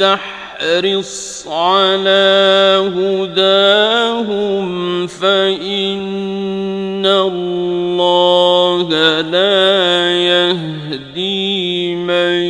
تحرص على هداهم فإن الله لا يهدي من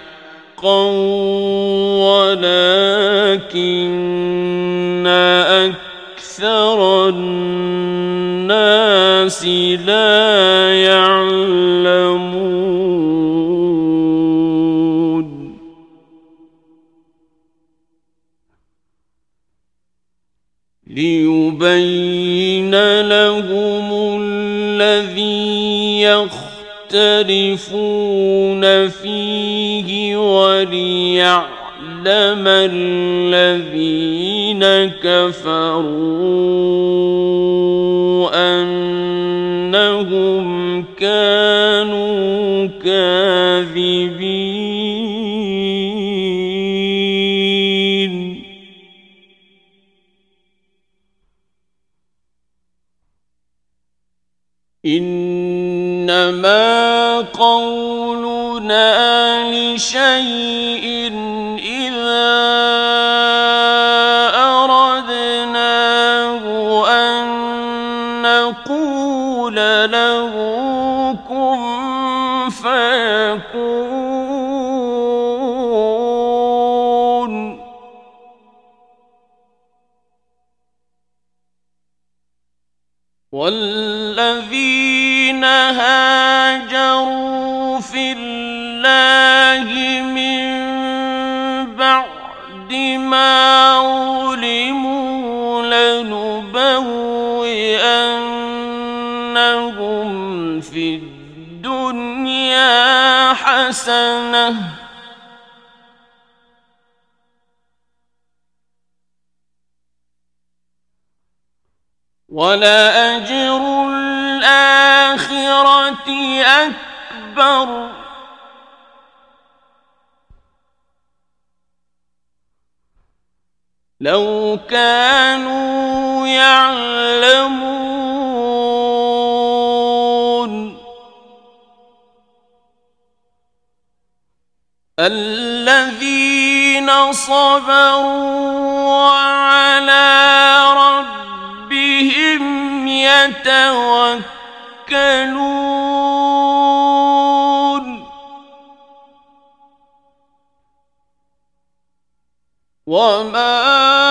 ولكن أكثر الناس لا يعلمون ليبين لهم الذي يخ يختلفون فيه وليعلم الذين كفروا أنهم كانوا كاذبين إنما قولنا لشيء إذا أردناه أن نقول له كن فيكون. والذي وَلَأَجْرُ الْآخِرَةِ أَكْبَرُ لَوْ كَانُوا يَعْلَمُونَ الَّذِينَ صَبَرُوا وَعَلَى يتوكلون. وما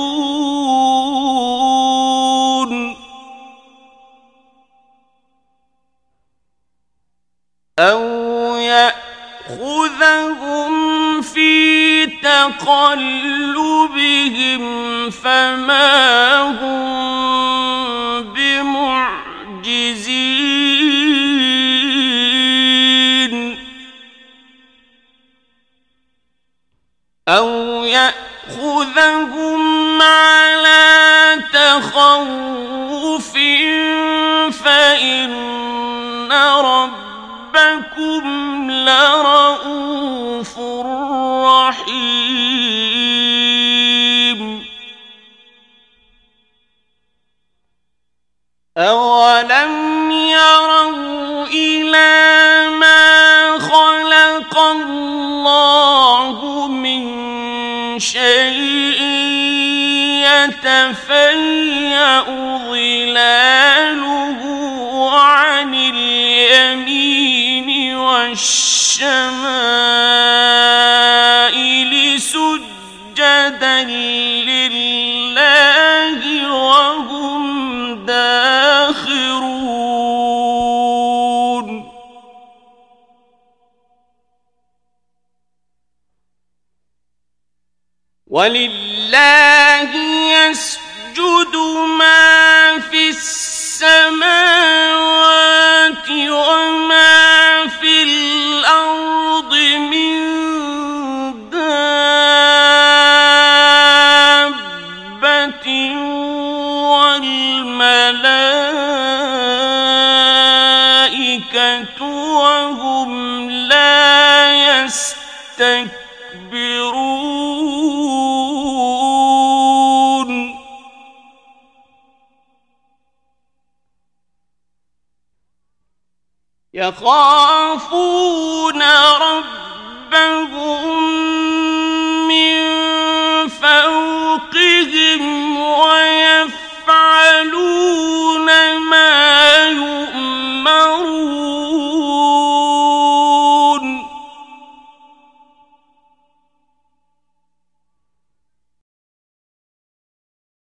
يأخذهم في تقلبهم فما هم بمعجزين. أو يأخذهم على تخوف فإن ربكم لرحيم. أولم يروا إلى ما خلق الله من شيء يتفيأ ظلاله عن اليمين والشمائل سجدا لله ولله يسجد ما في السماوات وما في الأرض من دابة والملائكة يخافون ربهم من فوقهم ويفعلون